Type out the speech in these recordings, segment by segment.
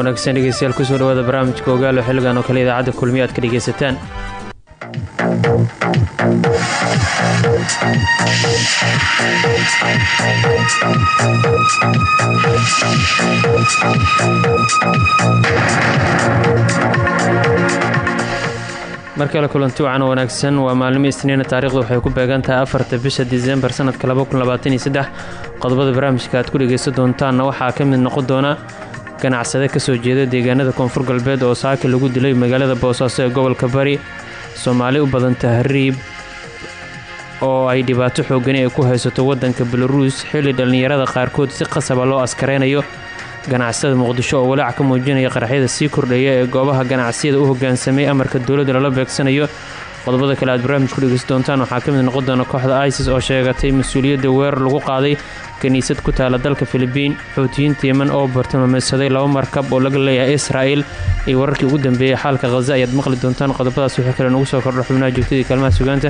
wanaagsan dhegeystayaal ku soo dhawaada barnaamijka ogaalo xilligan oo kale idaacadda kulmiya ka dhegeysataan mar kale kulanti wacan wanaagsan waa maalimo isniina taarikhdu waxay ku beegan tahay afarta bisha disembar sanadka qodobada barnaamijka aad ku dhegaysan doontaanna waxaa ka mid noqon doona ganacsade ka soo jeeda deegaanada koonfur galbeed oo saaka lagu dilay magaalada boosaaso ee gobolka bari. Soomaali u badan tahriib oo ay dhibaato xoogani ay ku haysato waddanka belaruus xilli dhallinyarada qaarkood si qasaba loo askaraynayo ganacsada muqdisho oo walaac ka muujinaya qaraxyada sii kordhaya ee goobaha ganacsiyada u hoggaansamay amarka dowladda lala beegsanayo. Qodobada kale aad barnaamij ku dhegeysan doontaan waxaa ka mid noqon doona kooxda isis oo sheegatay mas'uuliyadda weerar lagu qaaday kiniisad ku taala dalka filibiin xuutiyiinta yeman oo bartilmaameysaday laba markab oo laga leeyahay israa'il iyo wararkii ugu dambeeyey xaalka khaza ayaad maqli doontaan qodobadaas wixii kale nagu soo kordho xubnaha joogtadii kaalmaha sugaanta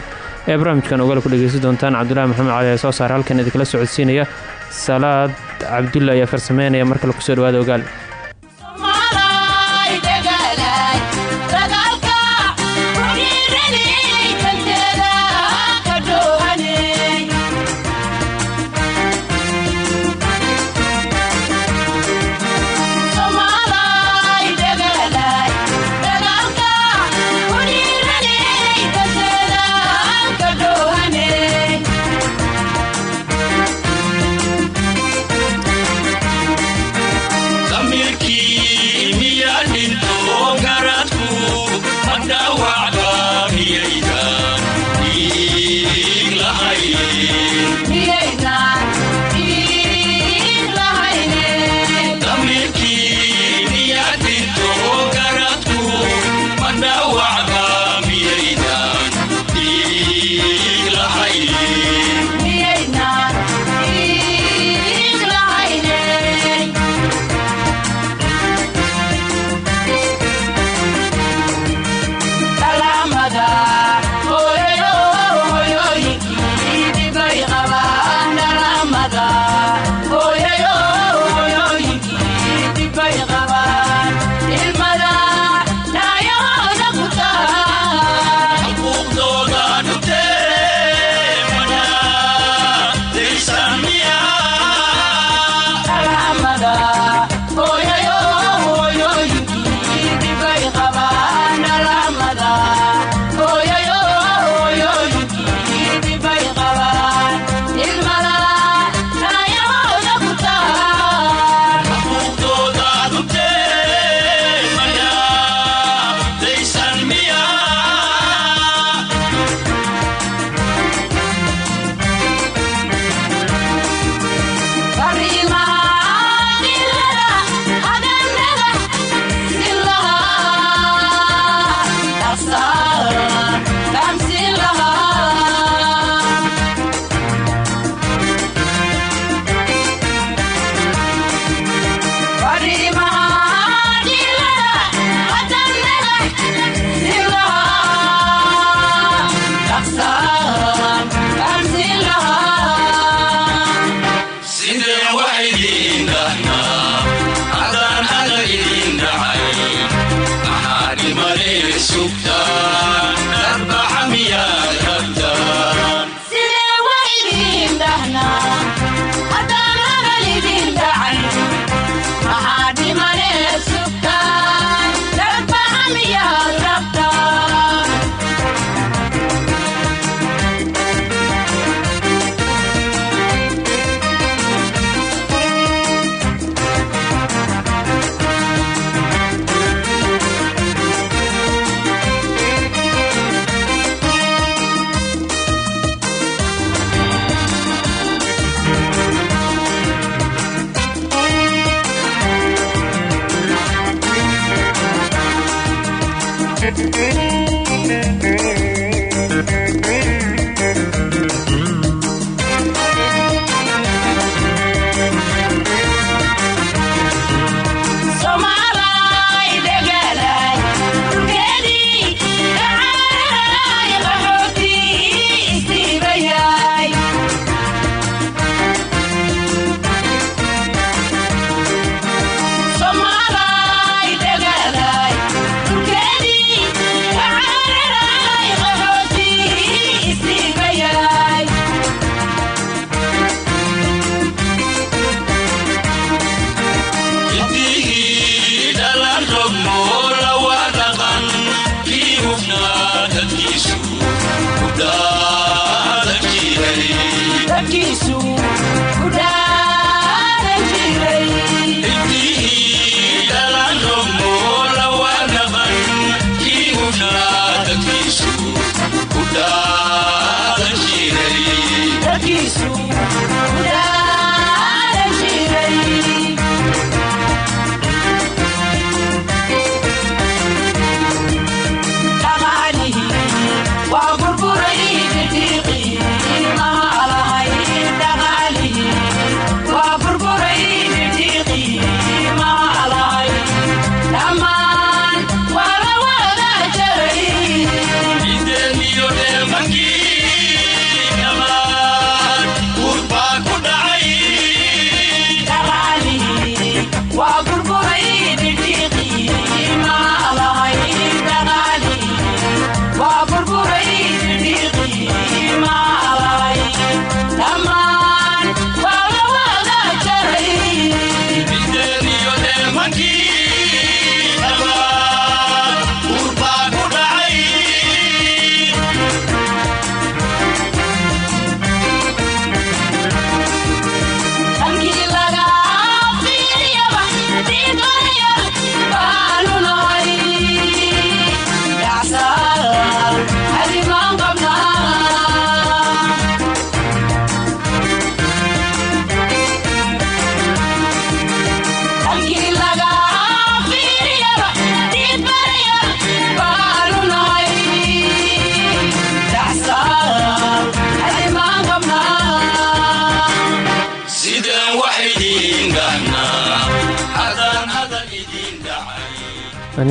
ee barnaamijkan ogaal ku dhegeysan doontaan cabdulahi maxamed cali ee soo saar halkan idinkala socodsiinaya. Salaad cabdulla ayaa farsameynaya mar kale ku soo dhawaada ogaal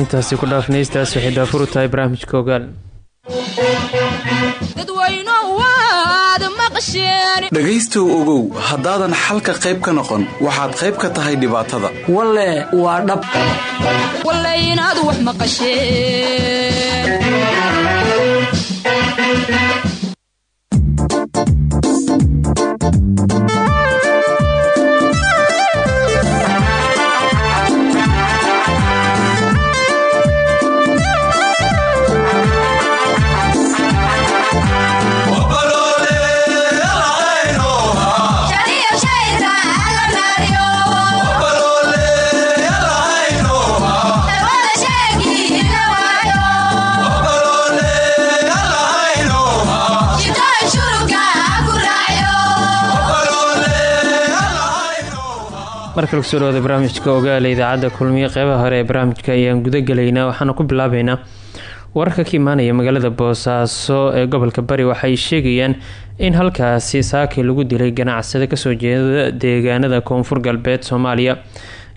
intaasi ku dhaafnaystaas waxay daafuru tahay barnaamijka ogaal dhegaystow ogow haddaadan xalka qayb ka noqon waxaad qayb ka tahay dhibaatada. Walle waa dhab. Inaad wax maqasheen soo dhawaada barnaamijka ogaala idaacadda kulmiye qeybaha hore ee barnaamijka ayaan gudagelaynaa waxaana ku bilaabeynaa wararka ka imaanaya magaalada boosaaso ee gobolka bari. Waxay sheegayaan in halkaasi saaki lagu dilay ganacsade ka soo jeeda deegaanada koonfur galbeed soomaaliya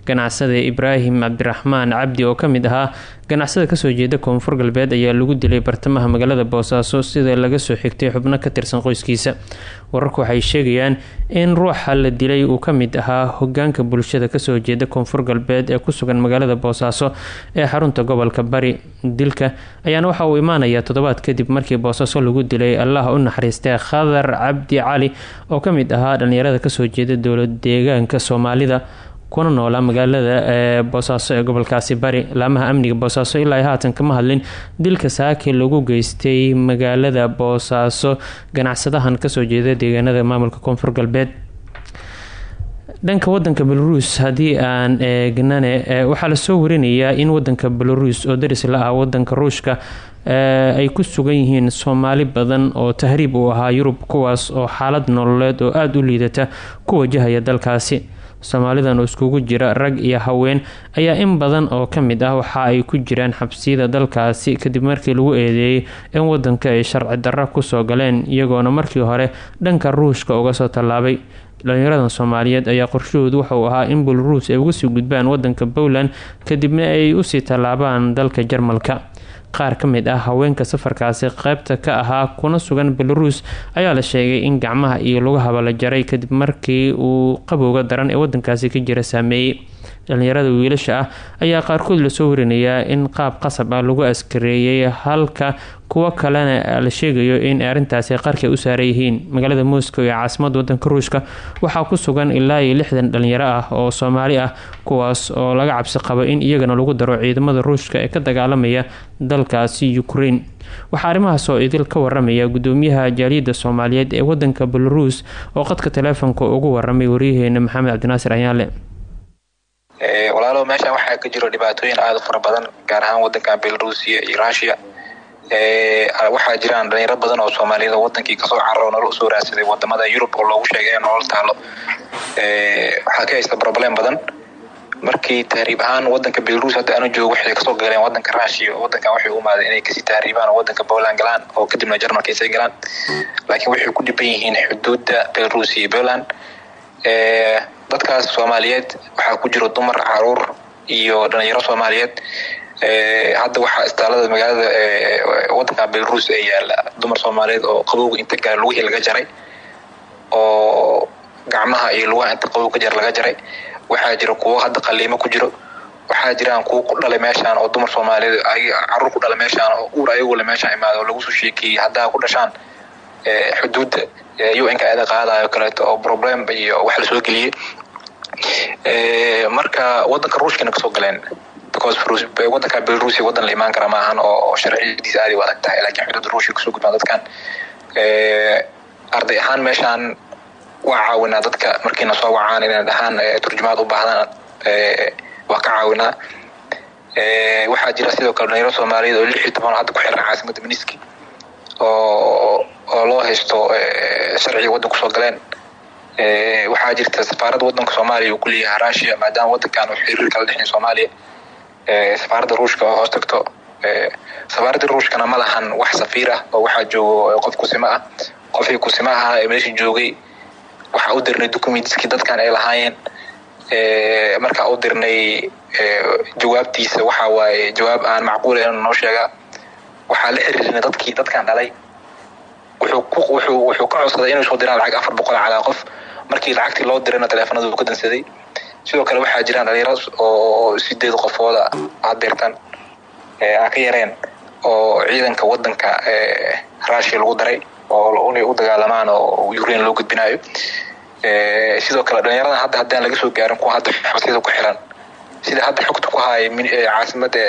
ganacsada ibraahim cabdiraxmaan cabdi oo ka mid ahaa ganacsada ka soo jeeda koonfur galbeed ayaa lagu dilay bartamaha magaalada boosaaso sida laga soo xigtay xubno ka tirsan qoyskiisa. Wararku waxay sheegayaan in ruuxa la dilay uu ka mid ahaa hogaanka bulshada ka soo jeeda koonfur galbeed ee kusugan magaalada boosaaso ee xarunta gobolka bari. Dilka ayaana waxa uu imaanayaa toddobaad kadib markii boosaaso lagu dilay allah u naxariistay khadar cabdi cali oo ka mid ahaa dhalinyarada ka soo jeeda dowlad deegaanka soomaalida kuna noola magaalada ee boosaaso ee gobolkaasi bari. Laamaha amniga boosaaso ilaa haatan kama hadlin. Dilka saaki lagu geystay magaalada boosaaso ganacsadahan ka soo jeeda deegaanada maamulka koonfur galbeed. Dhanka wadanka belarus haddii aan eegnane waxaa la soo warinayaa in wadanka belarus oo daris la ah wadanka ruushka ay ku sugan yihiin soomaali badan oo tahriib uu ahaa yurub kuwaas oo xaalad nololeed oo aada u liidata ku wajahaya dalkaasi soomaalidan oo iskugu jira rag iyo haween ayaa in badan oo ka mid ah waxa ay ku jiraan xabsiyada dalkaasi kadib markii lagu eedeeyay in wadanka ay sharci darra ku soo galeen iyagoona markii hore dhanka ruushka uga soo tallaabay. Dhalinyaradan soomaaliyeed ayaa qorshahoodu wuxuu ahaa in belaruus ay uga sii gudbaan wadanka poland kadibna ay u sii tallaabaan dalka jarmalka qaar ka mid ah haweenka safarkaasi qeybta ka ahaa kuna sugan belaruus ayaa la sheegay in gacmaha iyo lugahaba la jaray kadib markii uu qabowga daran ee wadankaasi ka jira saameeyey. Dhalinyarada wiilasha ah ayaa qaarkood la soo warinayaa in qaab qasab ah lagu askareeyay halka kuwo kalena la sheegayo in arrintaasi qarka u saaran yihiin magaalada moscow ee caasimada wadanka ruushka waxaa ku sugan ilaa iyo lixdan dhalinyaro ah oo soomaali ah kuwaas oo laga cabsi qabo in iyagana lagu daro ciidamada ruushka ee ka dagaalamaya dalkaasi ukraine. Waxaa arrimahaas oo idil ka waramaya gudoomiyaha jaaliyadda soomaaliyeed ee wadanka belarus oo qadka taleefonka ugu waramay waryaheena maxamed cabdinaasir ayaale. Walaalo meeshan waxaa ka jiro dhibaatooyin aada u fara badan gaar ahaan wadankan belarusia iyo russia waxaa jiraan dhalinyaro badan oo soomaaliyada wadankii ka soo cararo nolol u soo raadsaday waddamada yurub oo loogu sheegay in nolol taalo. Waxaa ka haysta problem badan. Markii tahriib ahaan wadanka belarus hadda aanu joogo waxay ka soo galeen wadanka russia wadankan waxay u imaaday inay ka sii tahriibaan oo wadanka poland galaan oo kadibna jarmalka isay galaan. Laakiin waxay ku dhiban yihiin xuduudda belarus iyo poland. Dadkaas soomaaliyeed waxaa ku jiro dumar carruur iyo dhalinyaro soomaaliyeed hadda waxaa istaalada magaalada wadanka belarus ee yaalla dumar soomaaliyeed oo qabowga inta gaar lugihii laga jaray oo gacmaha iyo lugaha inta qabow ka jar laga jaray. Waxaa jira kuwo hadda qaliimo ku jiro waxaa jiraan kuwo ku dhalay meeshaan oo dumar soomaaliyeed carruur ku dhalay meeshaan oo uur ayagoo meeshaan imaada oo lagu soo sheekeeyey haddaa ku dhashaan xuduudda un-ka eeda qaadayo kaleeto oo problem iyo wax la soo geliyey. Marka wadanka ruushkana ka soo galeen because wadanka belarusia wadan la imaan kara maahan oo sharciyadiisa aadi u adag tahay laakiin xuduudda ruushka ka soo gudbaan dadkan. Arday ahaan meeshaan waa caawinaa dadka markiina soo wacaan inay dhahaan turjumaad u baahdaan waa ka caawinaa. Waxaa jira sidoo kale dhalinyaro soomaaliyeed oo lix toban hadda ku xiran caasimada miniski oo oo loo haysto sharciga wadanku soo galeen. Waxaa jirta safaaradda wadanka soomaaliya uu ku leeyahay russia maadaama wadankan uu xiriir kala dhexin soomaaliya safaaradda ruushka oo hoos tagto safaaradda ruushkana ma lahan wax safiir ah oo waxaa joogo qof kusimo ah. Qofkii kusimo ahaa ee meesha joogay waxaa u dirnay documentskii dadkan ay lahaayeen. Markaa u dirnay jawaabtiisa waxa waaye jawaab aan macquul ahayn noo sheegaa waxaa la xiriirnay dadkii dadkan dhalay. Wuxuu ka codsaday inay soo diraan lacag afar boqol calaa qof. Markii lacagtii loo dirayna taleefanada uu ka dansaday sidoo kale waxaa jiraan dhalinyaro oo sideed qofooda hadeertan aan ka yareen oo ciidanka wadanka russia lagu daray oo inay u dagaalamaan oo ukraine loo gudbinayo sidoo kale dhalinyaradan hadda haddaan laga soo gaarin kuwa hadda xabsiyada ku xiran sida hadda xogta ku haya caasimada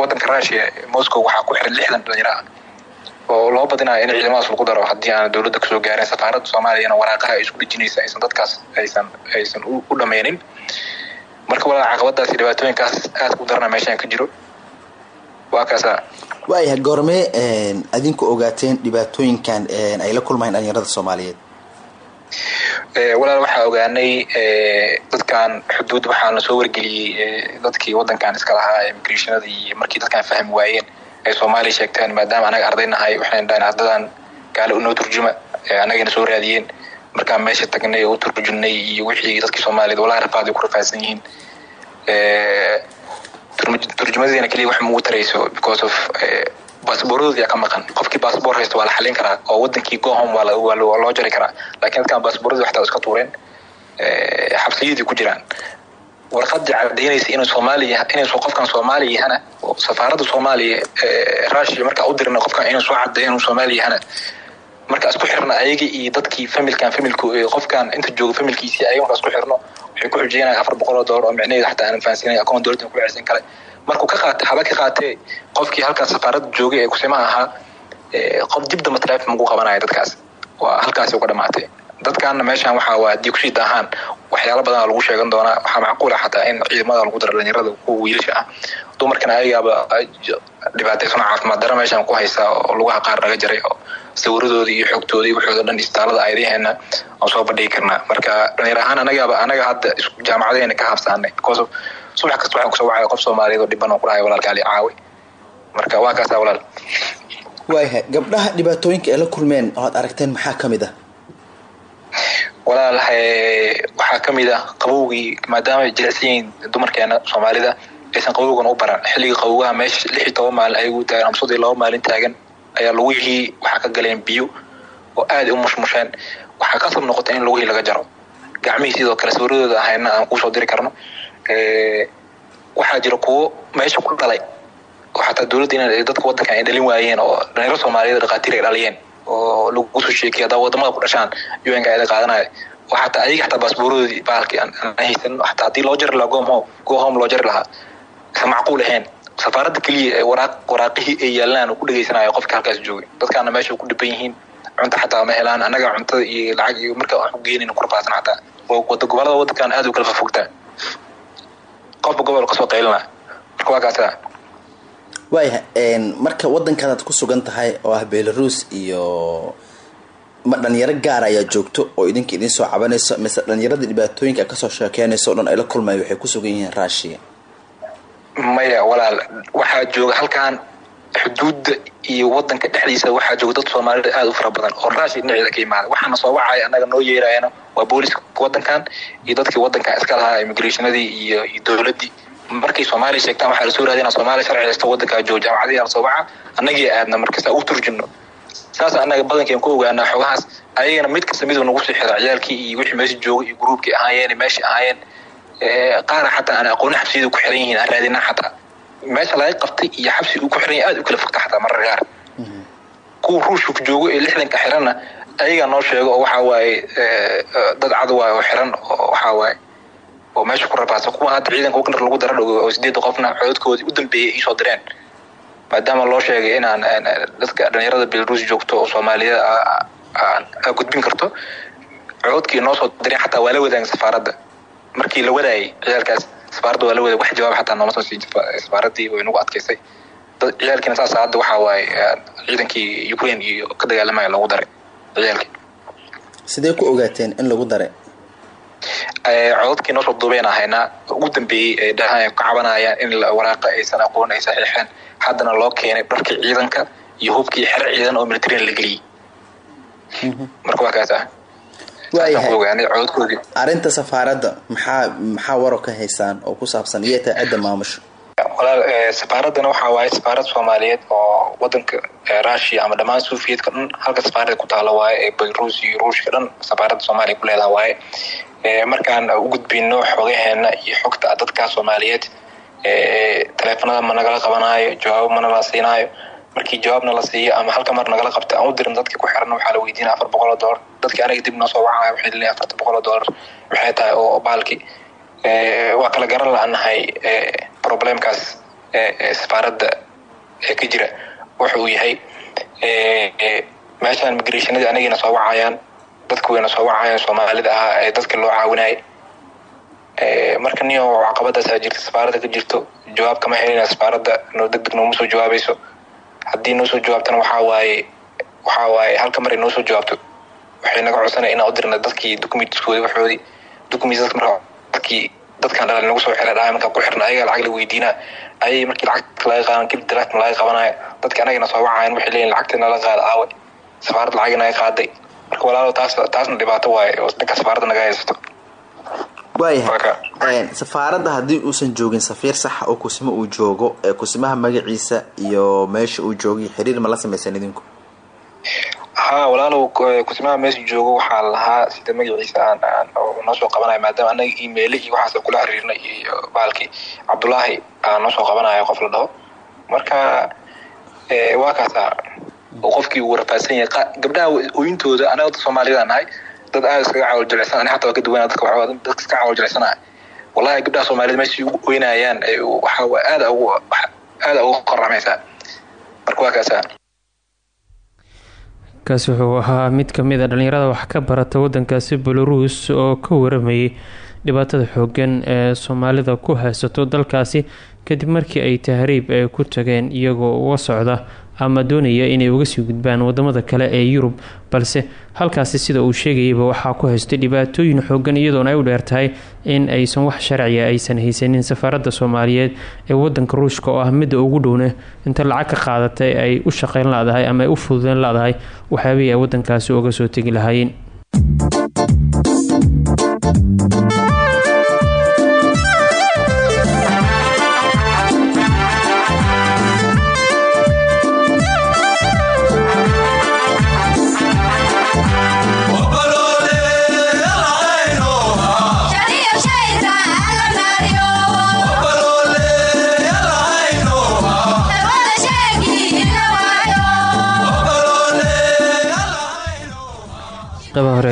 wadanka russia moscow waxaa ku xiran lixdan dhalinyaro oo loo badinayo in ciidamadaas lagu daro haddii aan dowladda ka soo gaarin. Safaaradda soomaaliyana waraaqaha ay isku dhejinaysa aysan dadkaas aysan aysan u dhameynin marka walaa caqabadaas iyo dhibaatooyinkaas aad ku darana meeshaan ka jiro. Waa kaasa waayahay goormee adinku ogaateen dhibaatooyinkan ay la kulmayeen dhalinyarada soomaaliyeed? Walaal waxaa ogaanay dadkan xuduud waxaana soo wargeliyey dadkii wadankan iska lahaa immigrationada iyo markii dadkan fahmi waayeen ay soomaaliya sheegteen maadaama anaga arday nahay waxayna dhahayn ardadan gaale unoo turjuma anagana soo raadiyeen markaan meesha tagnay oo u turjumnay iyo wixii dadkii soomaaliyeed walaa rafaad ay ku rafaadsan yihiin. Turjumadeena keliya wax mugu tarayso because of baasboordoodi yaa ka maqan. Qofkii baasboor haysta waa la xalin karaa oo wadankii gohom waa loo jari karaa. Laakiin dadkan baasboordoodi waxtaa iska tuureen xabsiyadii ku jiraan warqadii cadaynaysa inuu soomaaliya inuu qofkan soomaaliya yahana safaaradda soomaaliya russia markaa u dirna qofkan inuu soo cadeeyo inuu soomaaliya yahana marka isku xirna ayaga iyo dadkii familkan familku qofkan inta jooga familkiisii ayaga marka isku xirno waxay ku xujeenaya afar boqol oo oo micnaheeda xataa aanan fahansanay akoon dowladda ku celsan kale. Markuu ka qaatay haba ka qaatee qofkii halkaas safaaradda joogay ee kusimaha ahaa qof dib damba taleefon qabanaya dadkaas. Waa halkaasi uga dhamaatay dadkaana meeshan waxaa waa haddii ku sii daahaan waxyaalo badan lagu sheegan doonaa. Waxaa macquul ah xataa in ciidamada lagu daro dhalinyarada kuwa wiilasha ah. Dumarkana ayagaaba dhibaataysan caafimaad daro meeshan ku haysaa oo lugaha qaar naga jaray oo sawiradoodii iyo xogtoodii waxooda dhan istaalada ayadaheena aan soo bandhigi karnaa marka dhalinyar ahaan anagaaba anaga hadda jaamacadeena ka habsaanay because subax kasta waxaan ku soo wacaya qof soomaaliyeed oo dhiban oo kudhahay walaalka ali marka waa kaasaa walaal. Waayahay gabdhaha dhibaatooyinka ay la kulmeen oo aad aragteen maxaa ka mid ah walaal waxaa ka mid ah qabowgii maadaama ay jilicsan dumarkeena soomaalida aysan qabowgan u baran. Xilligii qabowgaha meesha lix iyo toban maalin ayagu taagan iyo laba maalin taagan ayaa lugihii waxaa ka galeen biyo oo aada u mushmusheen. Waxaa kasab noqotay in lugihii laga jaro. Gacmihii sidoo kale sawiradooda ahayna aan ku soo diri karno. Waxaa jira kuwo meesha ku dhalay oo xataa dowladda dadka wadankan ay dhalin waayeen oo dhalinyaro soomaaliyeed dhaqaatiir ay dhaliyeen oo lagu soo sheekay haddaa waddamada ku dhashaan un-ka ayada qaadanaya oo xataa ayaga xataa baasboorodoodii baalkii aan haysan. Xataa haddii loo jari lahaa gom home go loo jari lahaa. Isa macquul ahayn. Safaaradda keliya ee waraaq waraaqihii ay yaalaan ku dhegeysanayo qofka halkaas joogay dadkaana meesha ku dhiban yihiin. Cunta xataa ma helaan. Annaga cuntada iyo lacag iyo marka wax u geenayna ku rabaasan xataa. Wada gobollada wadankan aad u kala fafogtaa qofba gobol ka soo qaylina marka waa kaasa waayahay marka wadankaadaad ku sugan tahay oo ah belarus iyo ma dhalinyaro gaar ayaa joogto oo idinka idin soo cabanayso mise dhalinyarada dhibaatooyinka ka soo sheekeynayso o dhan ay la kulmaya waxay ku sugan yihiin raashiya maya walaal waxaa jooga halkan xuduudda iyo wadanka dhexdiisa waxaa jooga dad soomaalida aada u fara badan oo raashi dhinaceeda ka imaada. Waxaana soo wacaya annaga noo yeerayana waa booliska wadankan iyo dadkii wadankan iska lahaa immigrationadii iyo iyo dowladdii markay soomaaliya sheegtaan waxaa la soo raadina soomaaliya sharci haysta wadankaa jooga jaamacadii la soo waca annagii aadna markasta u turjino saas annaga badankeen ku ogaanaa xogahaas ayagana mid kasta miduu nagu sii xira ciyaalkii iyo wixii meesha jooga iyo gruubkii ahaayeen meeshii ahaayeen. Qaara xataa aan aqooni xabsiyada ku xiran yihiin aan raadinaa xataa. Meesha laga qabtay iyo xabsi uu ku xiran yahay aad u kala fogta xataa marar gaar kuwa ruushka joogo ee lixdanka xiranna ayagaa noo sheego oo waxaa waaye dad cad waaye oo xiran oo waxaa waaye oo meesha ku rabaasa kuwa hadda ciidanka wagner lagu dara dhogo oo sideedda qofna xoodkoodii u dambeeyay iisoo direen. Maadaama loo sheegay inaan dadka dhalinyarada belarus joogto oo soomaaliyada aa gudbin karto coodkii noo soo direen xataa waa la wadaagan safaaradda markii la wadaayay ciyaalkaas safaaradda waa la wadaay wax jawaab xataa nooma soo sii safaaradii way nagu adkaysay. Ciyaalkiina saas hadda waxaa waaye ciidankii ukraine iyo ka dagaalamaya lagu daray ciyaalkii. Sidee ku ogaateen in lagu daray codadkii noo soo duubeen ahaynaa ugu dambeeyey ay dhahaan ka cabanayaan in waraaqa aysan aqoon ay saxiixeen haddana loo keenay dharkii ciidanka iyo hubkii xero ciidan oo militarian la geliyey marka waa kaas ah. Waayahay arrinta safaaradda maxaa maxaa waro ka haysaan oo ku saabsan iyo taa cidda maamusho? Walaal safaaraddana waxaa waaye safaarad soomaaliyeed oo wadanka russia ama dhammaan suufiyeedka dhan halka safaarada ku taala waaye ee belarus iyo ruushka dhan safaaradda soomaaliya ku leedaha waaye markaan u gudbino xogaheena iyo xogta dadka soomaaliyeed taleefanada ma nagala qabanaayo jawaabo mana la siinaayo. Markii jawaabna la siiyo ama halka mar nagala qabta aan u dirin dadka ku xiran waxaa la weydiina afar boqol oo dollar. Dadki anaga dib noo soo wacaayo waxay leeyihiin afarta boqol oo dollar waxay tahay oo baalki. Waa kala garan la-nahay problemkaas safaaradda ee ka jira. Wuxa uu yahay meeshaan migrationadii anagina soo wacayaan dadka wayna soo wacayaan soomaalida ahaa ee dadka loo caawinayo marka nin oo caqabadaasaa jirta safaaradda ka jirto jawaab kama helina safaaradda noo deg deg nooma soo jawaabayso haddii noo soo jawaabtana waxaa waaye waxaa waaye halka mar ay noo soo jawaabto waxay naga codsanaya inaan u dirna dadkii documentskoodi waxoodii dadka marka dadkii dadkan dhalal nagu soo xiray dhahay markaan ku xirna ayaga lacag la weydiinaa. Ayay markii lacagta laga qaadan kadib dalaagta laga qabanayo dadka anagana soo wacayan waxay leeyihiin lacagta nala qaada aawe. Safaarad lacag naga qaaday marka walaalo taas taasna dhibaato waaye oo dhanka safaaradda naga haysato waayahay safaaradda haddii uusan joogin safiir saxa oo kusimo uu joogo ee kusimaha magaciisa iyo meesha uu joogay xiriir ma la samaysan idinku? Ha walaalow kusimaha meesha joogo waxaa lahaa sida magaciisa aan noo soo qabanaya maadaama anaga emailihii waxaas kula xiriirnay iyo baalkii cabdullaahi aan noo soo qabanayo qof la dhaho. Marka waa kaasa oo qofkii uu rafaadsan yahay. Gabdhaha oyintooda anaga dad soomaaliyada nahay dad aad iskaga caawil jilecsan ani xataa waa ka duwana dadka waxaa dadka iska caawil jilecsanaya wallahi gabdhaha soomaaliyada meeshii ugu oynayaan waxa aada ugu aada ugu qoramaysaa marka waa kaasa kaasi wuxuu ahaa mid ka mid a dhalinyarada wax ka barata wadankaasi belarus oo ka waramayay dhibaatada xoogan ee soomaalida ku haysato dalkaasi kadib markii ay tahriib ay ku tageen iyagoo uga socda ama doonaya inay uga sii gudbaan waddamada kale ee yurub balse halkaasi sida uu sheegayaba waxaa ku haystay dhibaatooyin xoogan iyadoona ay u dheertahay in aysan wax sharciga aysan haysanin safaaradda soomaaliyeed ee wadanka ruushka oo ah midda ugu dhowne inta lacag ka qaadatay ay u shaqeyn ladahay ama ay u fududeyn ladahay waxyaabihii ay wadankaasi uga soo tegi lahaayeen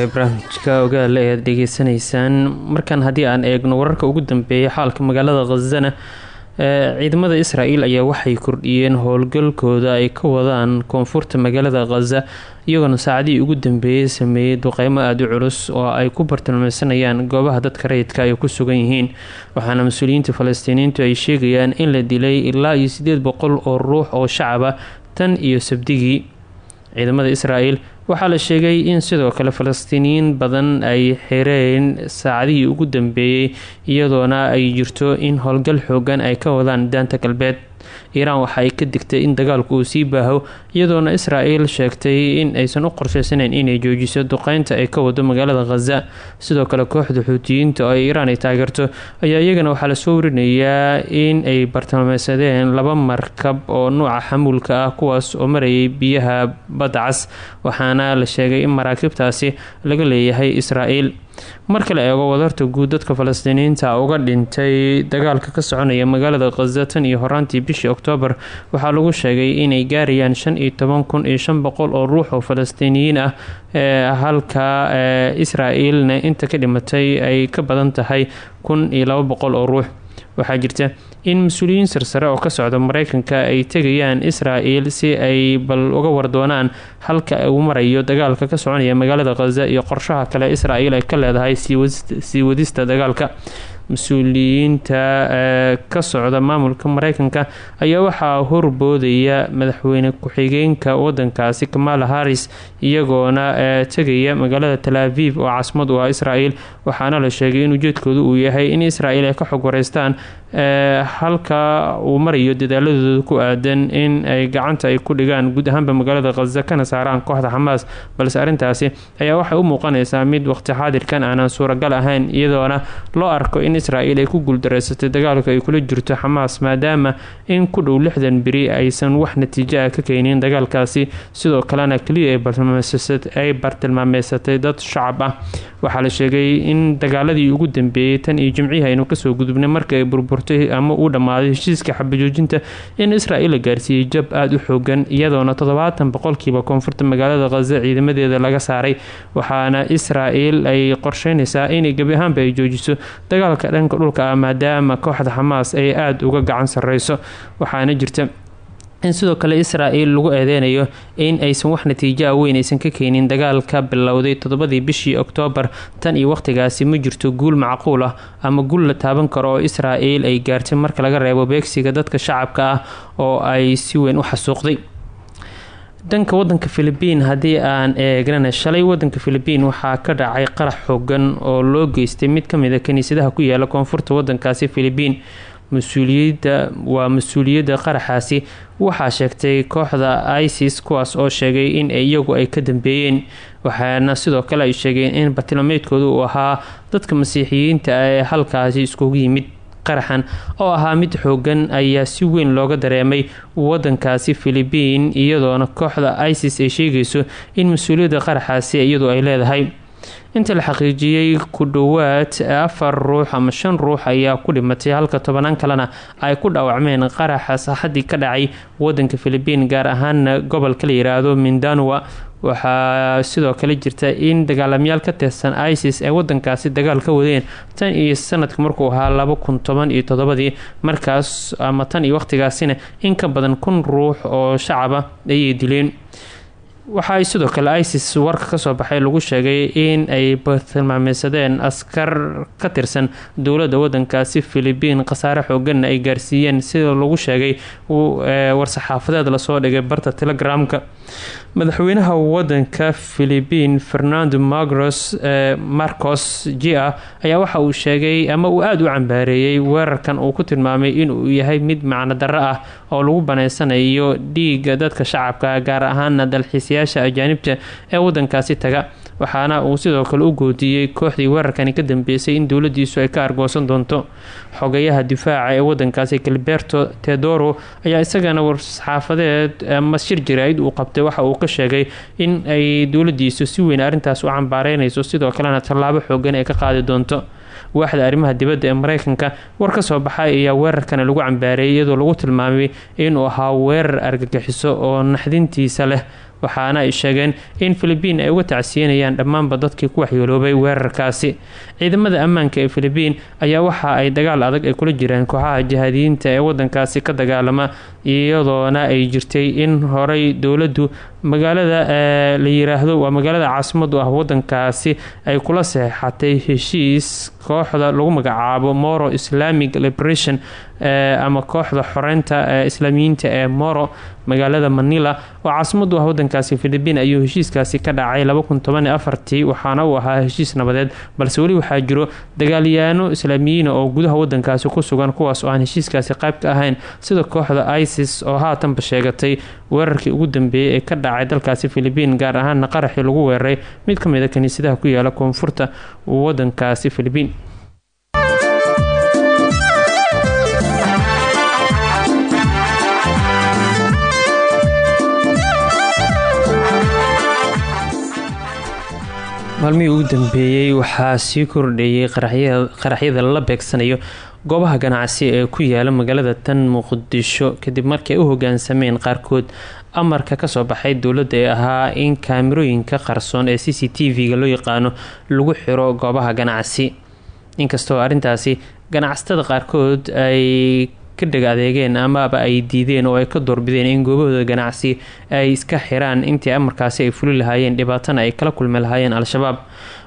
ee barnaamijka ogaale ayaad dhegeysanaysaan markan haddii aan eegno wararka ugu dambeeya xaalka magaalada khazana ciidamada israel ayaa waxay kordhiyeen howlgalkooda ay ka wadaan koonfurta magaalada khaza iyagoona saacadihii ugu dambeeyay sameeyey duqeymo aada u culus oo ay ku bartilmeysanayaan goobaha dadka rayidka ay ku sugan yihiin. Waxaana mas'uuliyiinta falastiiniyiintu ay sheegayaan in la dilay ilaa iyo sideed boqol oo ruux oo shacaba tan iyo sabdigii ciidamada israel waxaa la sheegay in sidoo kale falastiiniyiin badan ay xireen saacadihii ugu dambeeyey iyadoona ay jirto in howlgal xoogan ay ka wadaan daanta galbeed iiraan waxa ay ka digtay in dagaalku uu sii baaho iyadoona israel sheegtay in aysan u qorsheysaneyn inay joojiso duqeynta ay ka wado magaalada khaza sidoo kale kooxda xuutiyiinta oo iiraan ay taageerto ayaa iyagana waxaa la soo warinayaa in ay bartilmeysadeen laba markab oo nuuca xamuulka ah kuwaas oo marayay biyaha badda waxaana la sheegay in maraakiibtaasi laga leeyahay israel marka la eego wadarta guud dadka falastiiniyiinta uga dhintay dagaalka ka soconaya magaalada khaza tan iyo horaantii bishii oktoobar waxaa lagu sheegay inay gaarayaan shan iyo toban kun iyo shan boqol oo ruux oo falastiiniyiin ah halka israel-na inta ka dhimatay ay ka badan tahay kun iyo laba boqol oo ruux waxaa jirta in mas'uuliyiin sarsare oo ka socda mareykanka ay tegayaan israel si ay bal uga wardoonaan halka uu marayo dagaalka ka soconaya magaalada khaza iyo qorshaha kale israel ay ka leedahay sii wadista dagaalka mas'uuliyiinta ka socda maamulka mareykanka ayaa waxaa horboodaya madaxweyne ku-xigeenka wadankaasi kamala harris iyagoona tegaya magaalada tal aviv oo caasimad u ah israel waxaana la sheegay in ujeedkoodu uu yahay in israel ay ka xog wareystaan halka uu marayo dadaaladooda ku aadan in ay gacanta ay ku dhigaan guud ahaanba magaalada khaza kana saaraan kooxda xamaas balse arrintaasi ayaa waxay u muuqanaysaa mid waqti xaadirkan aanan suuragal ahayn iyadoona loo arko in israel ay ku guuldareysatay dagaalka ay kula jirto xamaas maadaama in ku dhow lixdan beri aysan wax natiijo ah ka keenin dagaalkaasi. Sidoo kalena keliya ay bartilmaameysatay dad shacab ah. Waxaa la sheegay in dagaaladii ugu dambeeyey tan iyo jimcihii aynu ka soo gudubnay marka ay burburtay ama uu dhammaaday heshiiska xabajoojinta in israel la gaarsiiyey jab aada u xoogan iyadoona toddobaatan boqolkiiba koonfurta magaalada khaza ciidamadeeda laga saaray. Waxaana israel ay qorsheynaysaa inay gebi ahaanba ay joojiso. Dagaalka dhanka dhulka ah maadaama kooxda xamaas ay aada uga gacan sareyso waxaana jirta in sidoo kale israel lagu eedeynayo in aysan wax natiijo ah weyn aysan ka keenin dagaalka bilowday toddobadii bishii oktoobar. Tan iyo waqtigaasi ma jirto guul macquul ah ama guul la taaban karo oo israel ay gaartay marka laga reebo beegsiga dadka shacabka ah oo ay si weyn u xasuuqday. Dhanka wadanka philibiin haddii aan eegnana shalay wadanka philibiin waxaa ka dhacay qarax xoogan oo loo geystay mid ka mid a kaniisadaha ku yaalla koonfurta wadankaasi philibiin mas'uuliyadda waa mas'uuliyadda qaraxaasi waxaa sheegtay kooxda isis kuwaas oo sheegay in iyagu ay ka dambeeyeen. Waxaana sidoo kale ay sheegeen in bartilmaameedkooda uu ahaa dadka masiixiyiinta ah ee halkaasi iskugu yimid. Qaraxan oo ahaa mid xoogan ayaa si weyn looga dareemay wadankaasi philibiin iyadoona kooxda isis ay sheegayso in mas'uuliyadda qaraxaasi iyadu ay leedahay inta la xaqiijiyey ku dhowaad afar ruux ama shan ruux ayaa ku dhimatay halka tobanaan kalena ay ku dhaawacmeen qaraxa saaxadii ka dhacay wadanka philibiin gaar ahaana gobolka la yiraahdo mindanwa waxaa sidoo kale jirta in dagaalamayaal ka tirsan isis ay wadankaasi dagaal ka wadeen tan iyo sanadka markuu ahaa laba kun toban iyo todobadii markaas ama tan iyo waqtigaasina in ka badan kun ruux oo shacaba ayay dileen waxa ay sidoo kale isis warka ka soo baxay lagu sheegay in ay bartilmaameysadeen askar ka tirsan dowladda wadankaasi philibiin khasaare xooganna ay gaarsiiyeen. Sida lagu sheegay war-saxaafadeed la soo dhigay barta telegramka. Madaxweynaha wadanka philibiin fernando magros marcos gia ayaa waxa uu sheegay ama uu aada u cambaareeyey weerarkan uu ku tilmaamay inuu yahay mid macno darro ah oo lagu baneysanayo dhiiga dadka shacabka gaar ahaana dalxiisayaasha ajaanibta ee wadankaasi taga. Waxaana uu sidoo kale u goodiyey kooxdii weerarkani ka dambeysay in dowladiisu ay ka argoosan doonto. Xogayaha difaaca ee wadankaasi gilberto tedoro ayaa isagana war-saxaafadeed ama shir jaraa'id uu qabtay. Waxa uu ka sheegay in ay dowladiisu si weyn arrintaas u cambaareynayso sidoo kalena tallaabo xoogan ay ka qaadi doonto waaxda arrimaha dibadda ee mareykanka war ka soo baxay ayaa weerarkani lagu cambaareeyay iyadoo lagu tilmaamay inuu ahaa weerar argagixiso oo naxdintiisa leh waxaana ay sheegeen in philibiin ay uga tacsiyanayaan dhammaanba dadkii ku waxyeeloobay weerarkaasi. Ciidamada ammaanka ee philibiin ayaa waxa ay dagaal adag ay kula jireen kooxaha jihaadiyiinta ee wadankaasi ka dagaalama iyadoona ay jirtay in horey dowladdu magaalada la yiraahdo waa magaalada caasimadu ah wadankaasi ay kula saxeexatay heshiis kooxda lagu magacaabo moro islamic liberation ama kooxda xoreynta islaamiyiinta ee moro magaalada manila oo caasimadu ah wadankaasi philibiin ayuu heshiiskaasi ka dhacay afartii waxaana uu ahaa heshiis nabadeed balse weli waxaa jiro dagaalyaano islaamiyiina oo gudaha wadankaasi ku sugan kuwaas oo aan heshiiskaasi qayb ka ahayn sida kooxda isis oo haatanba sheegatay weerarkii ugu dambeeyay ee ka dhacay dalkaasi philibiin gaar ahaana qaraxii lagu weeraray. Mid ka mid a kaniisadaha ku yaalla koonfurta wadankaasi philibiin maalmihii ugu dambeeyey waxaa sii kordheeyay qaraxyada la beegsanayo goobaha ganacsi ee ku yaalla magaalada tan muqdisho kadib markii ay u hogaansameen qaarkood amarka ka soo baxay dowladda ee ahaa in kaamirooyinka qarsoon ee c c t v-ga loo yaqaano lagu xiro goobaha ganacsi. Inkastoo arrintaasi ganacsatada qaarkood ay ka dheg adeegeen amaaba ay diideen oo ay ka doorbideen in goobahooda ganacsi ay iska xiraan. Intii amarkaasi ay fuli lahaayeen dhibaatana ay kala kulmi lahaayeen al-shabaab.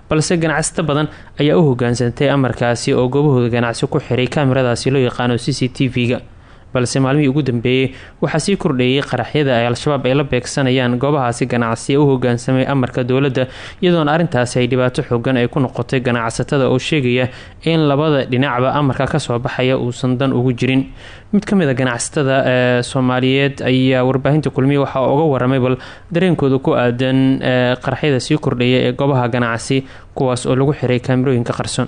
Balse ganacsato badan ayaa u hogaansantay amarkaasi oo goobahooda ganacsi ku xiray kaamiradaasi loo yaqaano c c t v-ga balse maalmihii ugu dambeeyey waxaa sii kordheeyay qaraxyada ay al-shabaab ay la beegsanayaan goobahaasi ganacsi ee u hogaansamay amarka dowladda iyadoona arrintaasi ay dhibaato xoogan ay ku noqotay ganacsatada oo sheegaya in labada dhinacba amarka ka soo baxaya uusan dan ugu jirin. Mid ka mid a ganacsatada ee soomaaliyeed ayaa warbaahinta kulmiya waxaa uga waramay bal dareenkooda ku aadan qaraxyada sii kordheeya ee goobaha ganacsi kuwaas oo lagu xiray kaamirooyinka qarsoon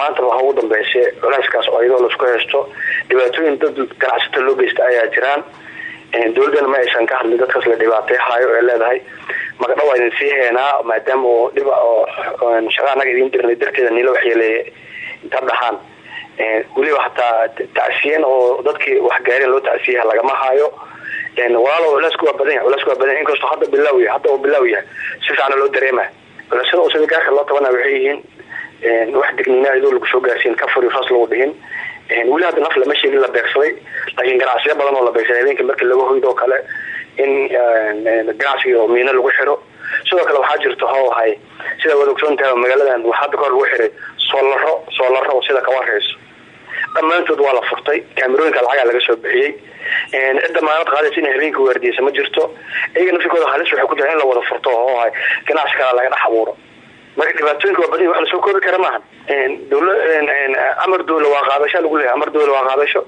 maanta waxa ugu dambeysay culeyskaas oo iyadoo la isku haysto dhibaatooyin dad ganacsata loo geysta ayaa jiraan. Dowladdana ma aysan ka hadlin dadkaas la dhibaateyhayo ee leedahay. Magdha waa idin sii heenaa maadaama oo dhib oo shaqa anaga idiin dirnay darteeda niila waxyeeleeye inta dhahaan. Weliba hataa tacsiyen oo dadkii waxgaareen loo tacsiyaha lagama hayo. Walaalo culeysku waa badan yahay culeysku waa badan yahay. Inkastoo hadda bilaaw yahay hadda oo bilaaw yahay si fiicana loo dareema. Culeysada oo sida gaarka loo tabana waxay yihiin wax degniina idoo lagu soo gaarsiin ka furi fas lagu dhihin. Weli hadda naf lama sheegin la beegsaday laakiin ganacsiyo badan oo la beegsaday habeenkii markii laga hoydoo kale in ganacsiga oo lagu xiro. Sidoo kale waxaa jirta how ahay sida waad ogsoontahay magaaladan waxaa hadda kahor lagu xiray soolaro soolaro sida kawareyso dhammaantood waa la furtay. Kaamirooyinka lacagaa laga soo bixiyey. Cidda maalad qaadaysa ina habeenka weerdiyeysa ma jirto. Iyaga nafsikooda halis waxay ku jira in la wada furto oo ahay ganacsi kale laga dhex abuuro. marka dhibaatooyinka waa badan wax la soo koobi kara maaha. Amar dowla waa qaadasha lagu leeyahay. Amar dowla waa qaadasho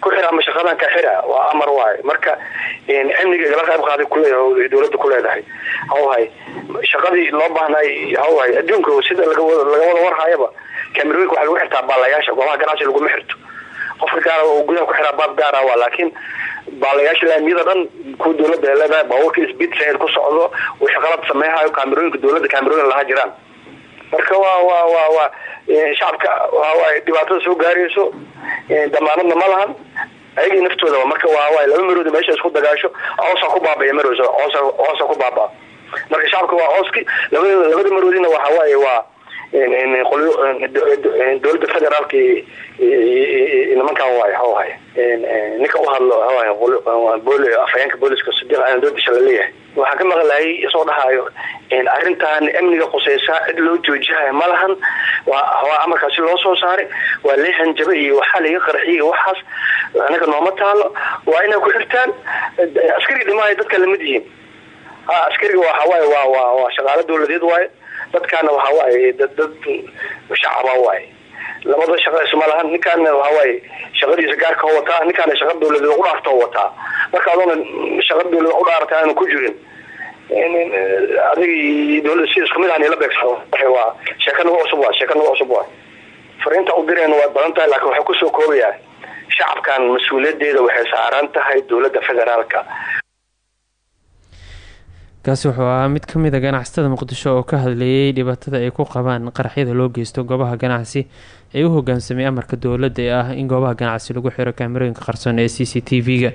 ku xira ama shaqadan ka xira waa amar waayo marka amniga igala qayb qaaday kuleeyahay dowladda ku leedahay. Hawhay shaqadii loo baahnay hawhay adduunka sida laga wada warhayaba kaamirooyinka waxaa lagu xirtaa baalayaasha goobaha ganacsi laguma xirto qofka gaara oo gudaha ku xiraa baab gaara waa laakiin baalayaasha laamiyada dhan kuwa dowladda leedahay baabuurka speed train ku socdo wixii qalad sameehayo kaamirooyinka dowladda kaamirooyin laha jiraan marka waa waa waa waa shacabka waay dhibaatada soo gaarayso damaanadna ma lahan. Ayagii naftooda marka waa waay laba marooda meesha isku dagaasho coosaa ku baabaya maroosa coosa ku baabaa. Marka shacabka waa cooski labada labada maroodina waxa waaye waa dowladda federaalka nimankan waay hawahay ninka uhadlo hawaay afhayeenka booliska sadiiq aan doodisha la leeyahay waxaan ka maqlayay isoo dhahayo arrintan amniga quseysa cid loo joojihayo ma lahan waa amarkaasi loo soo saaray waa lee hanjaba iyo waxaa laga qarxiy waxaas anaga nooma taalo waa inay ku xirtaan askariga dhimaayo dadka la mid yihiin. Askariga waxawaaye waa waa waa shaqaalo dowladeed waaye dadkaana waxa waaye dad shacaba waaye. Labada shaqa isma lahan ninkaana waxawaaye shaqadiisa gaarka wataa ninkaana shaqa dowladeed u dhaarta ho wataa marka adoona shaqa dowladeed u dhaarta aanu ku jirin adig dowladda si isku mid ah nila beegsado waa cusub waa sheeka nagu cusub waa fariinta u direen waa badan tahay laakiin waxay ku soo koobayaa shacabkan mas'uuliyadeeda waxay saaran tahay dowladda federaalka. Kaasi wuxuu ahaa mid ka mid a ganacsatada muqdisho oo ka hadleeyay dhibaatada ay ku qabaan qaraxyada loo geysto goobaha ganacsi ee u hogaansamay amarka dowladda ee ah in goobaha ganacsi lagu xiro kaamirooyinka qarsoon ee c c t v-ga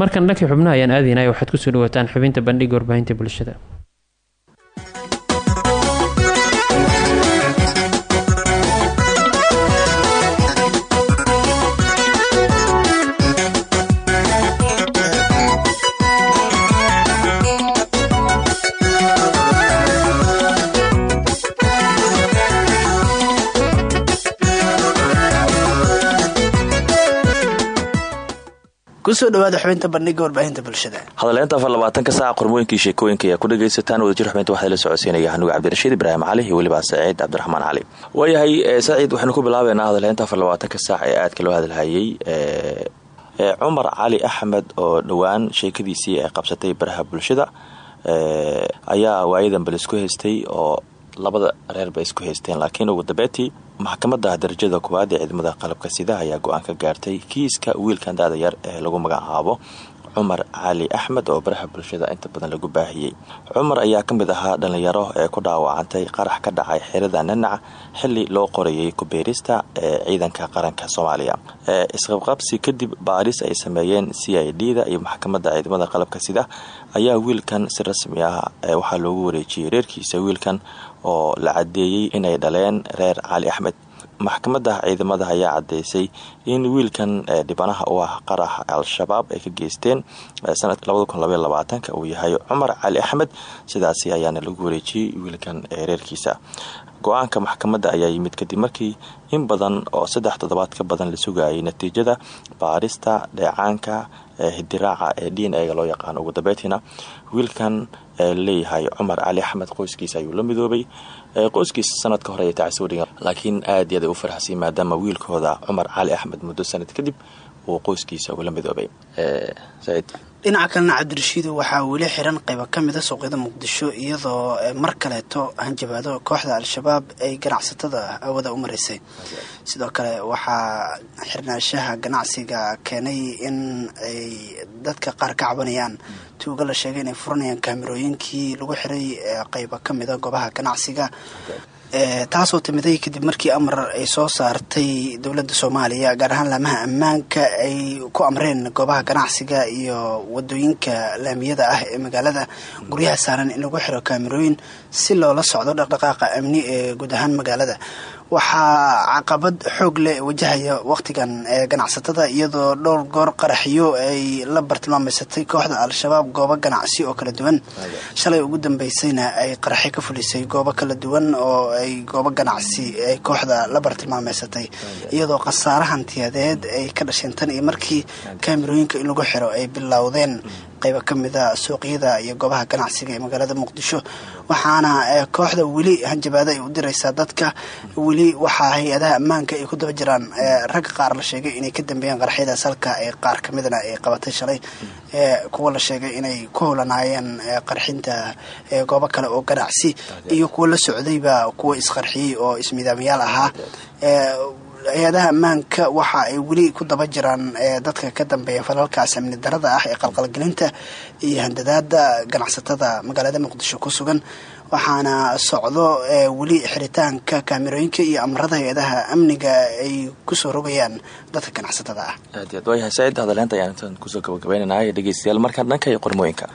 markan dhankii xubnaha ayaan aadaynaya waxaad ku soo dhawaataan xubinta bandhiga warbaahinta bulshada ku soo dhawaada xubinta bandhiga warbaahinta bulshada. Hadaleynta afar labaatanka saaca qormooyinkii sheekooyinka ayaa ku dhagaysataan wadajir xubinta waxaa la socodsiinaya xanuga cabdirashiid ibraahim cali iyo weliba saciid cabdiraxmaan cali. Waayahay saciid waxaynu ku bilaabeynaa hadaleynta afar labaatanka saac ee aadka loo hadalhayay cumar cali axmed oo dhowaan sheekadiisii ay qabsatay baraha bulshada ayaa waayadan bal isku haystay oo labada reer bay isku haysteen laakiin ugu dambeetii maxkamadda darajada koowaad ee ciidamada qalabka sida ayaa go'aan gaartay kiiska wiilkan daada yar ee lagu magacaabo cumar cali axmed oo baraha bulshada inta badan lagu baahiyey cumar ayaa ka mid ahaa dhallinyaro ee ku dhaawacantay qarax ka dhacay xerada nanac xili loo qorayay kubeerista ee ciidanka qaranka soomaaliya. Isqabqabsi kadib baaris ay sameeyeen c i d da iyo maxkamadda ciidamada qalabka sida ayaa wiilkan si rasmi ah waxaa loogu wareejiyey reerkiisa wiilkan oo la cadeeyey inay dhaleen reer cali axmed. Maxkamadda ciidamada ayaa cadeysay in wiilkan dhibanaha u ah qaraxa al-shabaab ay ka geysteen sanadka uu yahay cumar cali axmed. Sidaasi ayaana lagu wareejiyey wiilkan reerkiisa. Go'aanka maxkamadda ayaa yimid kadib markii in badan oo saddex toddobaad ka badan la sugayay natiijada baarista dheecaanka hidiraaca ee d n a ga loo yaqaano ugu dambeyntiina wiilkan leeyahay cumar cali axmed qoyskiisa ayuu la midoobay. Qoyskiisa sanadka hore ay tacsi udhiga laakiin aad iyaad ay u farxsay maadaama wiilkooda cumar cali axmed muddo sanad kadib uu qoyskiisa ula midoobay. Saciid dhinaca kalena cabdirashiidu waxaa weli xiran qayba ka mida suuqyada muqdisho iyadoo mar kaleeto hanjabaado kooxda al-shabaab ay ganacsatada awada u maraysay sidoo kale waxaa xirnaanshaha ganacsiga keenay in ay dadka qaar ka cabanayaan. Tuuga la sheegay inay furanayaan kaamirooyinkii lagu xiray qayba ka mida goobaha ganacsiga taasoo timiday kadib markii amar ay soo saartay dowladda soomaaliya gaar ahaan laamaha ammaanka ay ku amreen goobaha ganacsiga iyo waddooyinka laamiyada ah ee magaalada guryaha saaran in lagu xiro kaamirooyin si loola socdo dhaqdhaqaaqa amni ee guud ahaan magaalada waxaa caqabad xoog leh wajahaya wakhtigan ee ganacsatada iyadoo dhowr goor qaraxyo ay la bartilmaameysatay kooxda al-shabaab goobo ganacsi oo kala duwan. Shalay ugu dambeysayna ay qaraxyo ka fulisay goobo kala duwan oo ay goobo ganacsi ay kooxda la bartilmaameysatay. Iyadoo khasaare hantiyadeed ay ka dhasheen tan iyo markii kaamirooyinka in lagu xiro ay bilowdeen qayba ka mida suuqyada iyo goobaha ganacsiga ee magaalada muqdisho. Waxaana kooxda weli hanjabaado ay u diraysaa dadka. Weli waxaa hay'adaha ammaanka ay ku daba jiraan ragga qaar la sheegay inay ka dambeeyeen qaraxyadaas halka ay qaar ka midna ay qabatay shalay. Kuwa la sheegay inay ku howlanaayeen qarxinta goobo kale oo ganacsi iyo kuwa la socdayba kuwa isqarxiyey oo ismidaamayaal ahaa hay'adaha ammaanka waxa ay weli ku daba jiraan dadka ka dambeeya falalkaas amni darada ah ee qalqalgelinta iyo handadaada ganacsatada magaalada muqdisho ku sugan. Waxaana socdo weli xiritaanka kaamirooyinka iyo amarada hay'adaha amniga ay ku soo rogayaan dadka ganacsatada ah. Aad aad waayahay saciid hadaleenta ayaan intaan ku soo gabagabaynaynaa dhegeystayaal. Markaan dhanka iyo qormooyinka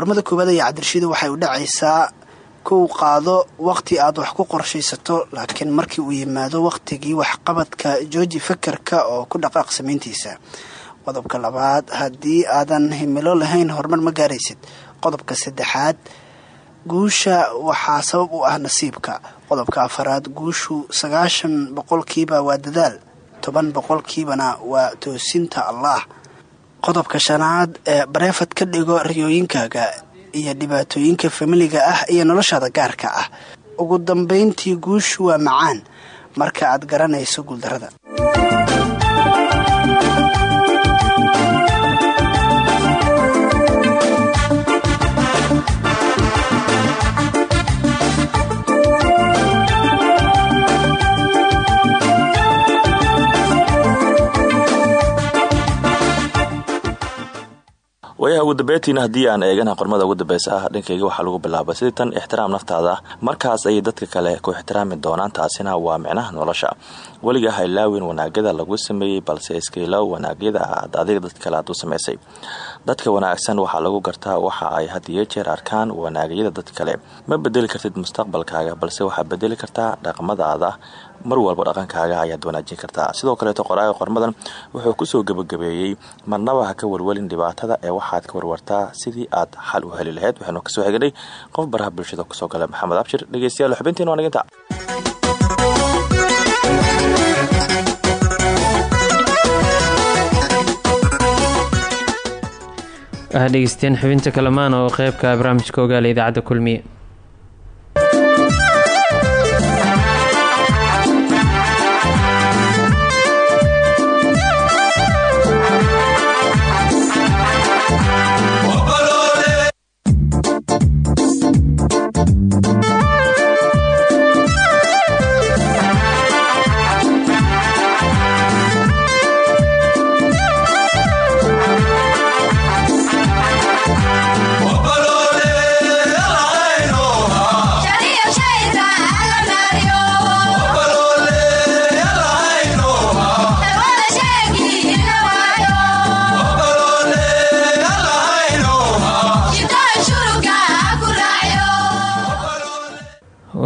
qormada koowaad ayaa cabdirashiida waxay u dhacaysaa kow qaado waqti aad wax ku qorshaysato laakiin markii uu yimaado waqtigii waxqabadka jooji fakarka oo ku dhaqaaq samayntiisa. Qodobka labaad haddii aadan himilo lahayn horumar ma gaaraysid. Qodobka saddexaad guusha waxaa sabab u ah nasiibka. Qodobka afaraad guushu sagaashan boqolkiiba waa dadaal toban boqolkiibana waa toosinta allaah qodobka shanaad ee bareefad ka dhigo riyooyinkaaga iyo dhibaatooyinka familiga ah iyo noloshaada gaarka ah. Ugu dambayntii guushu waa macaan. Marka aad garanayso guuldarrada waayaha ugu dambeyntiina haddii aan eegana qormada ugu dambeysa ah dhankayga waxaa lagu bilaaba sidii tan ixtiraam naftaada. Markaas ayay dadka kale ku ixtiraami doonaan taasina waa micnaha nolosha weliga ha ilaawin wanaagada lagu sameeyey balse iska ilaaw wanaagyada aad adiga dadka kale aad u samaysay dadka wanaagsan waxaa lagu gartaa waxa ay had iyo jeer arkaan wanaagyada dadka kale. Ma bedeli kartid mustaqbalkaaga balse waxaa bedeli kartaa dhaqmadaada mar walba dhaqankaaga ayaad wanaajin kartaa. Sidoo kaleeto qoraaga qormadan wuxuu ku soo gebagabeeyey marnaba ha ka warwelin dhibaatada ee waxaad ka warwartaa sidii aad xal u heli lahayd. Waxaanu ka soo xignay qof baraha bulshada ku soo gala. Maxamed abshir dhegeystayaal xubintiin waa dhegeysteen xubinta kalamaan oo qeybka barnaamijka ogaala idaacadda kulmiye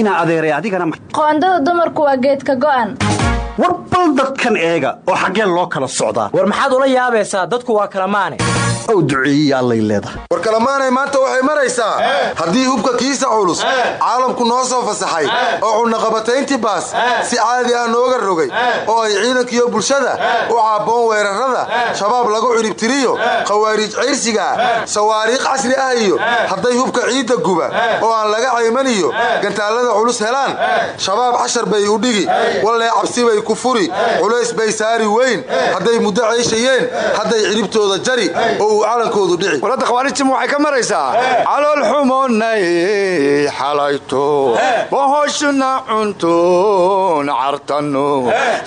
inaa adeeray adigana qoondada dumarku waa geedka go'an. War bal dadkan eega oo xaggeen loo kala socdaa. War maxaad ula yaabaysaa? Dadku waa kalamaane ow duceeyey allay leedahay. War kalamaanay maanta waxay maraysaa haddii hubka kiisa culus caalamku noo soo fasaxay oo cunaqabatayntii baas si caadi ah nooga rogay oo ay ciidankiyo bulshada u caabboon weerarrada shabaab lagu ciribtiriyo khawaariij cayrsigaa sawaariikh casri ah iyo hadday hubka ciidda guba oo aan laga caymaniyo gantaallada culus helaan shabaab cashar bay u dhigi wallee cabsi bay ku furi culays bay saari weyn hadday muddo cayshayeen hadday ciribtooda jari oo uu calankoodu dhici walada khawaarijtimu waxay ka maraysaa? Calool xumonay xalayto. Bohoshuna cuntuun cartanno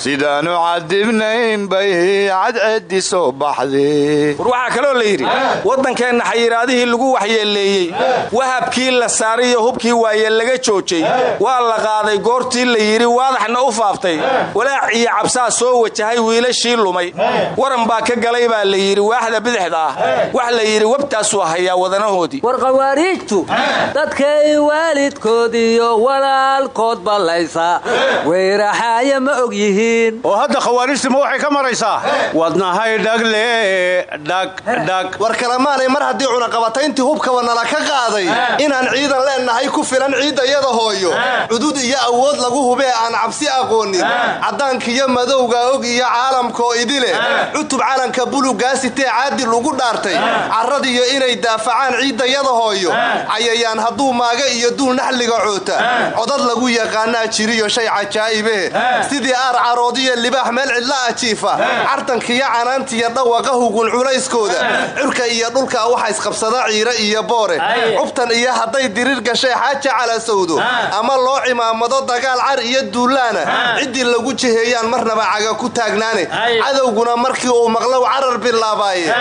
sidaanu cadibnayn bay cadceedi soo baxdee war waxaa kaloo la yidhi waddankeenna xayiraadihii lagu waxyeeleeyey wahabkii la saariyo hubkii waaye laga joojay. Waa la qaaday goortii la yidhi waadaxna u faaftay walaac iyo cabsaa soo wajahay wiilashii lumay. Waran baa ka galay baa la yidhi waaxda bidixda ah wax la yidhi webtaasuu hayaa wadanahoodii. War khawaariijtu dadkay waalidkoodiyo walaalkood ballaysa. Weyraxaaya ma og yihiin. Oo hadda khawaarijtimu waxay ka maraysaa? Wadnahay dhagle dhagdhag war kalamaanay mar haddii cunaqabatayntii hubkaba nala ka qaaday inaan ciidan leennahay ku filan ciiddayada hooyo. Cudud iyo awood lagu hubee aan cabsi aqoonin. Caddaankiyo madowga og iyo caalamkoo idile. Cutub calanka bulugaasitee caadi lagu dhaartay carradiyo inay daafacaan ciiddayada hooyo. Cayayaan hadduu maaga iyo duul naxliga coota. Codad lagu yaqaanaa jiriyo shay cajaa'ibe. Sidii aar caroodiyo libaax meel cidla ajiifa cartankiyo canaantiyo dhawaqa hugun culayskooda. Curka iyo dhulka waxa isqabsada ciire iyo boore. Cubtan iyo hadday dirir gashay xaaja calasowdo. Ama loo cimaamado dagaal car iyo duulaana. Ciddii lagu jiheeyaan marnaba caga ku taagnaane. Cadowguna markii uu maqlow carar bilaabaaye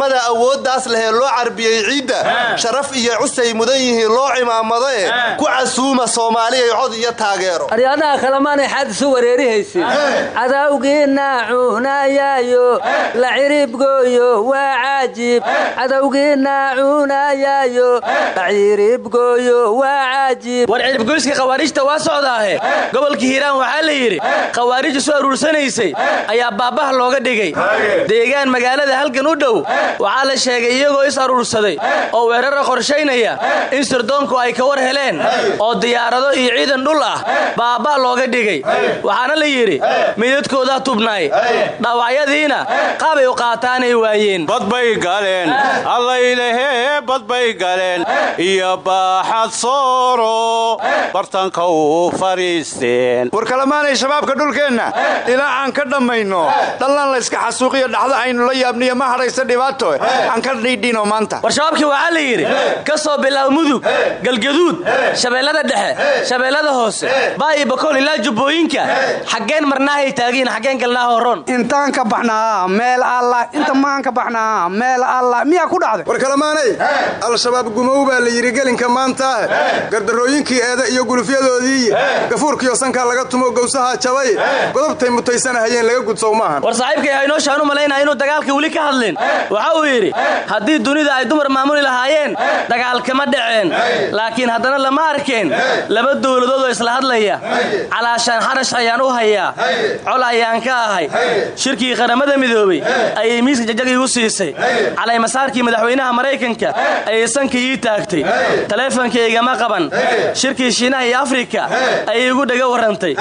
ciidamada awooddaas lehee loo carbiyey ciidda sharaf iyo cusay mudan yihiin loo cimaamado e ku casuuma soomaaliyay cod iyo taageero. Aryadaha kalemaanay xaad isu wareerihaysid cadawgiina cunayaayo la ciribgooyo waa caajib. Cadawgiina cunayaayo la ciribgooyo waa caajib. War ciribgoyska khawaarijta waa socdaahe. Gobolka hiiraan waxaa la yidhi khawaariju soo aruursanaysay ayaa baabbaha looga dhigay. Deegaan magaalada halgan u dhow waxaa la sheegay iyagoo is aruursaday oo weerara qorshaynaya in sirdoonku ay ka war heleen oo diyaarado iyo ciidan dhul ah baaba looga dhigay. Waxaana la yidhi midadkoodaa tubnaay dhaawacyadiina qaabay u qaataanay waayeen. Badbay galeen allaylahee badbay galeen iyo baaxad sooro bartanka u fariisteen. Warkalamaanay shabaabka dhulkeenna ilaa aan ka dhammayno dhallan layska xasuuqiyo dhaxda aynu la yaabniyo ma hadhaysa dhibaato aan ka war shabaabkii waxaa la yidhi. Ka soo bilaab mudug galgaduud shabeellada dhexe shabeellada hoose baayi bakool ilaa jubbooyinka. Xaggeen marnaahay taagiin xaggeen galnaa horon intaan ka baxnaa meel alla inta maan ka baxnaa meel alla. Miyaa ku dhacday? War kalamaanay al-shabaab gumow baa la yidhi gelinka maanta. Gardarooyinkii eeda iyo gulufyadoodii gafuurkiyo sankaa laga tumo gowsaha jabay. Godobtay mutaysanahayeen laga gudsow maaha war saaxiibkay haynooshaan u malaynaya inuu dagaalkii weli ka hadlin waxa uu yidhi haddii dunida ay dumar maamuli lahaayeen dagaal kama dhaceen. Laakiin haddana lama arkeen laba dowladood oo isla hadlaya. Calaashaan xarash ayaan u hayaa. Col ayaan ka ahay. Shirkii qaramada midoobey ayay miiska jajag igu siisay. Calaymasaarkii madaxweynaha maraykanka ayay sanka ii taagtay. Taleefonkaygama qaban. Shirkii shiinaha iyo afrika ayay igu dhaga warrantay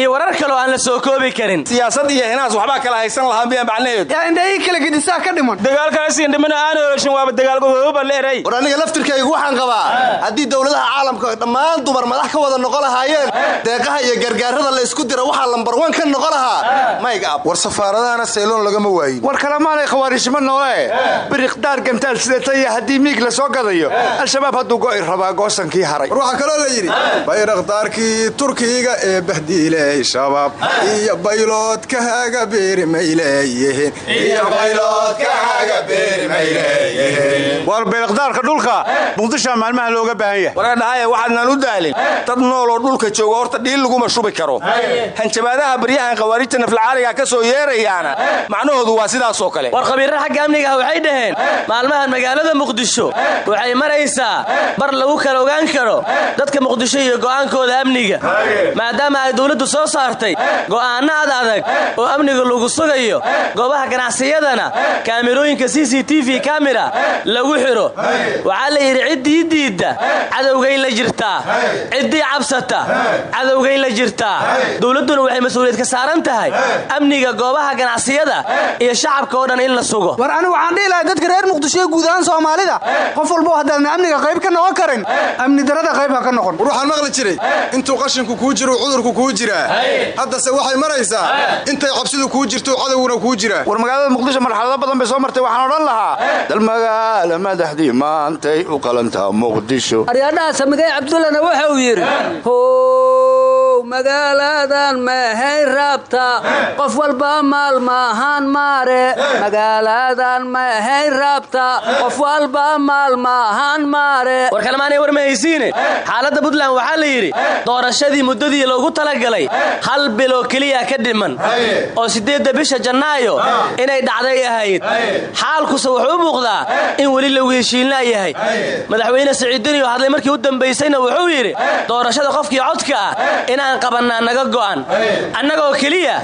iyo warar kaloo aan la soo koobi karin. Siyaasad iyo hinaas waxbaa kala haysan lahaa miyaa macnaheedu yaa indhaii kala gedisaa ka dhiman dagaalkaasiin dhimana aan ooshin waaba dagaalgobooba leeray war aniga laftirkaygu waxaan qabaa haddii dowladaha caalamka dhammaan dumar madax ka wada noqon lahaayeen deeqaha iyo gargaarada la isku dira waxaa lambar wan ka noqon lahaa. Mayga ab war safaaradahana sayloon lagama waayin. War kalamaanay khawaariijnimo noole biriqdaar gantaal sidataya haddii miig la soo gadayo al-shabaab hadduu go'i rabaa goosankii haray. War waxaa kaloo la yidhi bayraqdaarkii turkiga ee bahdiiley shabaab iyo bayloodka haga beerimay leeyihiin war bayliqdaarka dhulka muqdishaa maalmaha looga baahan yahay. Waradhahaye waxaadnaan u daalin. Dad nooloo dhulka jooga horta dhiil laguma shubi karo. Hanjabaadaha baryahan khawaarijta naflacaaliga ka soo yeerayaana macnahoodu waa sidaasoo kale. War khabiirra xagga amniga ah waxay dhaheen maalmahan magaalada muqdisho waxay maraysaa bar lagu kala ogaan karo dadka muqdisho iyo go'aankooda amniga. Maadaama ay dowladdu soo saartay go'aanno ad adag oo amniga lagu sugayo goobaha ganacsiyadana kaamirooyinka c c t v kamira lagu xidho waxaa la yidhi ciddii diidda cadowgay la jirtaa. Ciddii cabsata cadowgay la jirtaa. Dowladduna waxay mas'uuliyad ka saaran tahay amniga goobaha ganacsiyada iyo shacabka oo dhan in la sugo. War anigu waxaan dhihi lahay dadka reer muqdisho ee guud ahaan soomaalida qof walbo haddaadna amniga qayb ka noqon karin amni darada qayb ha ka noqon. War waxaan maqli jiray intuu qashinku kuu jiro cudurku kuu jiraa. Haddase waxay maraysaa intay cabsidu kuu jirto cadowguna kuu jiraa. War magaalada muqdisho marxalado badan bay soo martay waxaan odhan lahaa. Dal magaala madaxdii maantay u qalantaa muqdisho. Aryaadhaha samigay cabdullana waxa uu yidhi how magaaladan mahay raabta qof walba maal maahaan maare. Magaaladan mahay raabta qof walba maal maahaan maare. War kalemaanay war ma haysiine xaaladda puntland waxaa la yidhi doorashadii muddadii loogu talagalay hal biloo keliya ka dhiman. Oo siddeedda bisha jannaayo inay dhacday ahayd. Xaalkuse wuxuu u muuqdaa in weli lagu heshiinlaa yahay. Madaxweyne siciidiniyo hadlay markii u dambaysayna wuxuu yidhi doorashada qofkii codka ah inaan qabannaa naga go'an annagoo keliya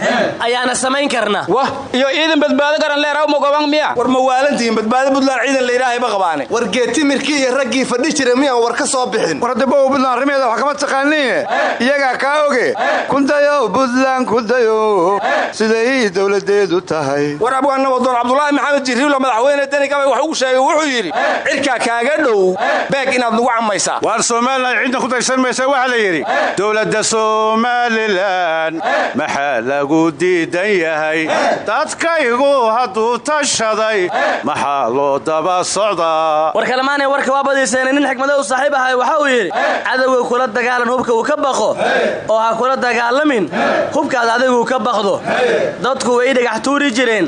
ayaana samayn karna. Wah iyo ciidan badbaado garan leeraw magoban miya? War ma waalantihiin badbaado puntland ciidan layidhaahay ma qabaane. War geetimirkii iyo raggii fadhi jira miyaan war ka soo bixin. War hadaba buntland arrimeeda wax kama taqaaniine? Iyagaa kaa oge. Kundayo buntland kundayo siday dowladeedu tahay. War abwaan nabadoon cabdulaahi maxamed jirriilo madaxweyne deni gabay wax ugu sheegay wuxuu yidhi cirkaa kaaga dhow beeg inaad nagu cammaysaa waar somalilan cidna ku daysan maysa waxaa la yidhi dowladda somalilan maxaa lagu diidan yahay? Dadkaygu hadduu tashaday. Maxaa loo daba socdaa? War kalemaanay warka waa badiiseena nin xikmada u saaxiib ahay waxa uu yidhi cadowga kula dagaalan hubka uu ka baqo oo ha kula dagaalamin hubkaad adigu ka baqdo. Dadku way dhagax tuuri jireen.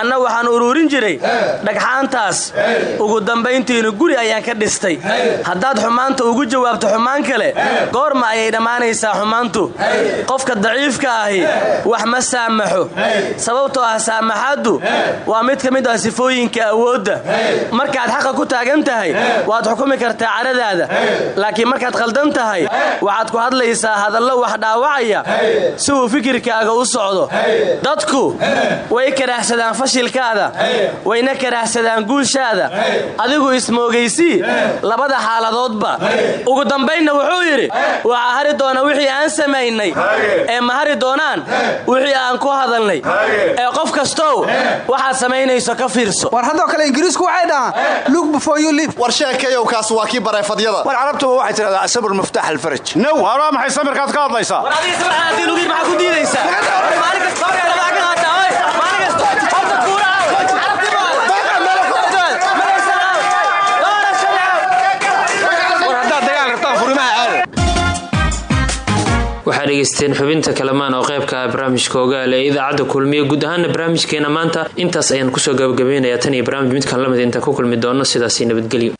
Anna waxaan uruurin jiray dhagxaantaas ugu dambayntiinu guri ayaan ka dhistay. Haddaad xumaanta ugu jawaabto xumaan kale goorma ayay dhammaanaysaa xumaan maantu qofka daciifka ahi wax ma saamaxo. Sababtoo ah saamaxaddu waa mid ka mid ah sifooyinka awoodda markaad xaqa ku taagan tahay waad xukumi kartaa caradaada. Laakiin markaad khaldan tahay waxaad ku hadlaysaa hadallo wax dhaawacaya si uu fikirkaaga u socdo. Dadku way karaahsadaan fashilkaada wayna karaahsadaan guushaada adigu ismoogaysii labada xaaladoodba. Ugu dambaynna wuxuu yidhi waxaa hari doona wixii aan samaynay. Ee ma hari doonaan? Wixii aan ku hadalnay. Ee qof kastow waxaad samaynayso ka fiirso. War haddoo kale ingiriisku waxay dhahaan look before you live war sheekayow kaas waa kii bareefadyada war carabtuba waxay tidhahdaa asabr maftax alfaraj now haraa maxay samirkaad ka hadlaysaa? Maxaa ku diidaysaa waxaa dhegaysteen xubinta kalamaan oo qaybka ah barnaamijka ogaal ee idaacadda kulmiye guud ahaana barnaamijkeena maanta. Intaas ayaan ku soo gabagabaynayaa tan iyo barnaamij midkan la mid intaan ku kulmi doono sidaasi nabadgelyo